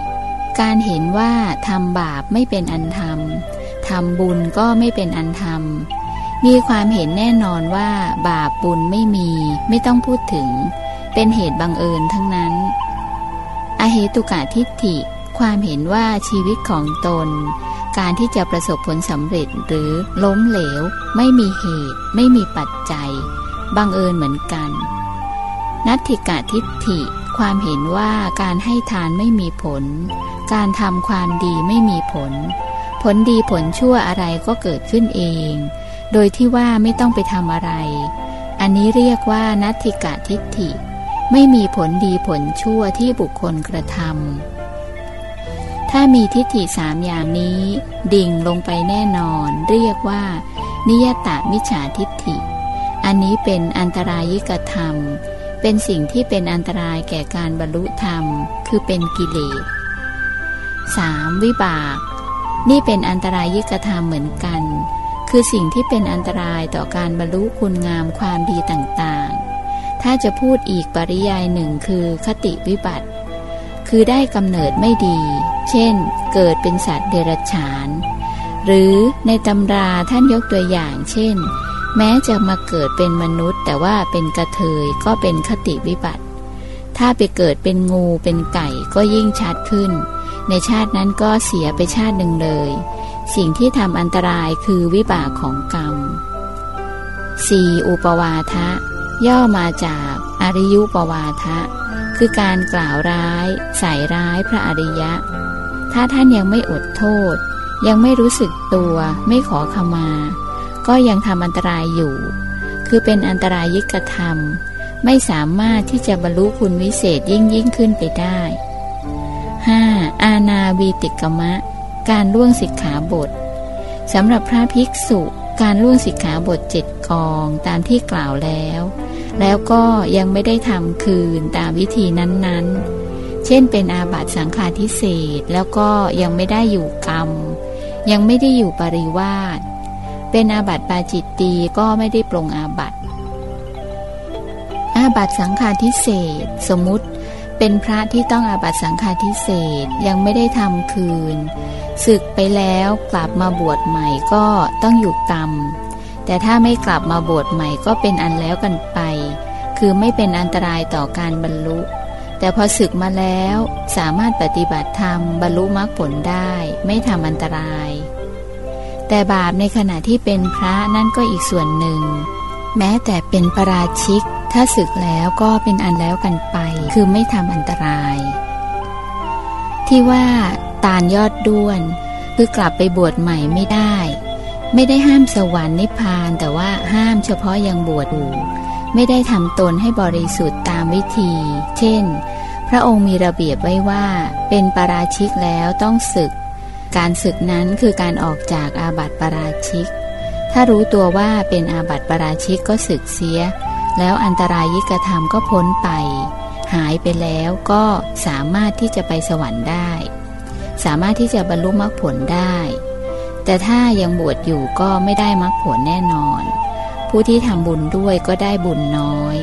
A: การเห็นว่าทำบาปไม่เป็นอันทำทำบุญก็ไม่เป็นอันทำมีความเห็นแน่นอนว่าบาปบุญไม่มี ไม่ต้องพูดถึง เป็นเหตุบังเอิญทั้งนั้น อเหตุกะทิฏฐิ ความเห็นว่าชีวิตของตน การที่จะประสบผลสำเร็จหรือล้มเหลว ไม่มีเหตุ ไม่มีปัจจัย บังเอิญเหมือนกัน นัตถิกะทิฏฐิ ความเห็นว่าการให้ทานไม่มีผล การทำความดีไม่มีผล ผลดีผลชั่วอะไรก็เกิดขึ้นเอง โดยที่ว่าไม่ต้องไปทำอะไร อันนี้เรียกว่านัตถิกะทิฏฐิ ไม่มีผลดีผลชั่วที่บุคคลกระทำถ้ามีทิฏฐิสามอย่างนี้ ดิ่งลงไปแน่นอน เรียกว่า นิยตามิจฉาทิฏฐิ อันนี้เป็นอันตรายิกธรรม เป็นสิ่งที่เป็นอันตรายแก่การบรรลุธรรม คือเป็นกิเลส 3. วิบาก นี่เป็นอันตรายิกธรรมเหมือนกัน คือสิ่งที่เป็นอันตรายต่อการบรรลุคุณงามความดีต่างๆ ถ้าจะพูดอีกปริยายหนึ่งคือคติวิบัติ คือได้กำเนิดไม่ดี เช่น เกิดเป็นสัตว์เดรัจฉาน หรือในตำราท่านยกตัวอย่างเช่น แม้จะมาเกิดเป็นมนุษย์ แต่ว่าเป็นกระเทยก็เป็นคติวิบัติ ถ้าไปเกิดเป็นงูเป็นไก่ก็ยิ่งชัดขึ้น ในชาตินั้นก็เสียไปชาติหนึ่งเลย สิ่งที่ทำอันตรายคือวิบากของกรรม 4. อุปวาทะ ย่อมาจากอริยุปวาทะ คือการกล่าวร้าย ใส่ร้ายพระอริยะ ถ้าท่านยังไม่อดโทษ ยังไม่รู้สึกตัว ไม่ขอขมา ก็ยังทำอันตรายอยู่ คือเป็นอันตรายยิกธรรม ไม่สามารถที่จะบรรลุคุณวิเศษยิ่งยิ่งขึ้นไปได้ 5. อาณาวีติกมะ การล่วงสิกขาบทสำหรับพระภิกษุการล่วงสิกขาบทเจ็ดกองตามที่กล่าวแล้ว แล้วก็ยังไม่ได้ทำคืนตามวิธีนั้นๆ เช่นเป็นอาบัติสังฆาทิเศษแล้วก็ยังไม่ได้อยู่กรรม ยังไม่ได้อยู่ปริวาส เป็นอาบัติปาจิตตีก็ไม่ได้ปรงอาบัติอาบัติสังฆาทิเศษสมมุติเป็นพระที่ต้องอาบัติสังฆาทิเศษยังไม่ได้ทำคืนศึกไปแล้วกลับมาบวชใหม่ก็ต้องอยู่กรรม แต่ถ้าไม่กลับมาบวชใหม่ก็เป็นอันแล้วกันไป คือไม่เป็นอันตรายต่อการบรรลุ แต่พอศึกมาแล้วสามารถปฏิบัติธรรมบรรลุมรรคผลได้ ไม่ทำอันตราย แต่บาปในขณะที่เป็นพระนั่นก็อีกส่วนหนึ่ง แม้แต่เป็นปราชิก ถ้าศึกแล้วก็เป็นอันแล้วกันไป คือไม่ทำอันตราย ที่ว่าตาลยอดด้วน คือกลับไปบวชใหม่ไม่ได้ ไม่ได้ห้ามสวรรค์นิพพานแต่ว่าห้ามเฉพาะยังบวชอยู่ไม่ได้ทำตนให้บริสุทธิ์ตามวิธี เช่น พระองค์มีระเบียบไว้ว่า เป็นปาราชิกแล้วต้องศึก การศึกนั้นคือการออกจากอาบัติปราชิก ถ้ารู้ตัวว่าเป็นอาบัติปราชิกก็ศึกเสีย แล้วอันตรายิกธรรมก็พ้นไป หายไปแล้วก็สามารถที่จะไปสวรรค์ได้ สามารถที่จะบรรลุมรรคผลได้ แต่ถ้ายังบวชอยู่ก็ไม่ได้มรรคผลแน่นอน ผู้ที่ทำบุญด้วยก็ได้บุญน้อย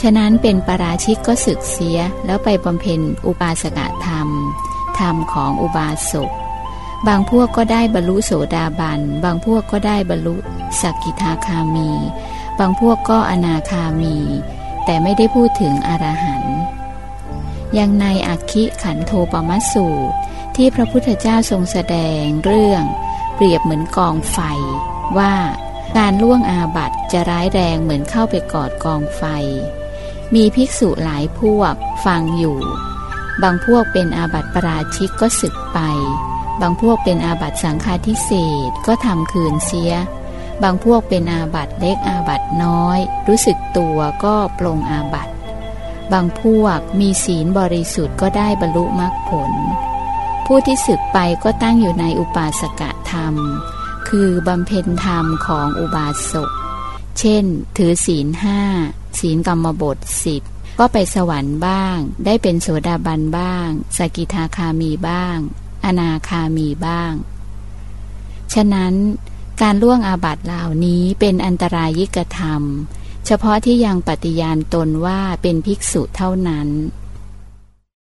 A: ฉะนั้นเป็นปราชิกก็ศึกเสียแล้วไปบำเพ็ญอุบาสกธรรม ธรรมของอุบาสก บางพวกก็ได้บรรลุโสดาบัน บางพวกก็ได้บรรลุสักกิทาคามี บางพวกก็อนาคามี แต่ไม่ได้พูดถึงอรหันต์ยังในอักคิขันโทปมัสสูตร ที่พระพุทธเจ้าทรงแสดงเรื่อง เปรียบเหมือนกองไฟ ว่าการล่วงอาบัตจะร้ายแรงเหมือนเข้าไปกอดกองไฟ มีภิกษุหลายพวกฟังอยู่ บางพวกเป็นอาบัติปราชิกก็สึกไป บางพวกเป็นอาบัติสังฆาทิเศษก็ทำคืนเสีย บางพวกเป็นอาบัติเล็กอาบัติน้อย รู้สึกตัวก็ปลงอาบัติบางพวกมีศีลบริสุทธิ์ก็ได้บรรลุมรรคผล ผู้ที่สึกไปก็ตั้งอยู่ในอุปาสกะธรรม คือบำเพ็ญธรรมของอุบาสก เช่น ถือศีลห้าศีลกรรมบทสิบก็ไปสวรรค์บ้าง ได้เป็นโสดาบันบ้าง สกิทาคามีบ้าง อนาคามีบ้าง ฉะนั้นการล่วงอาบัติเหล่านี้เป็นอันตรายิกธรรม เฉพาะที่ยังปฏิญาณตนว่าเป็นภิกษุเท่านั้น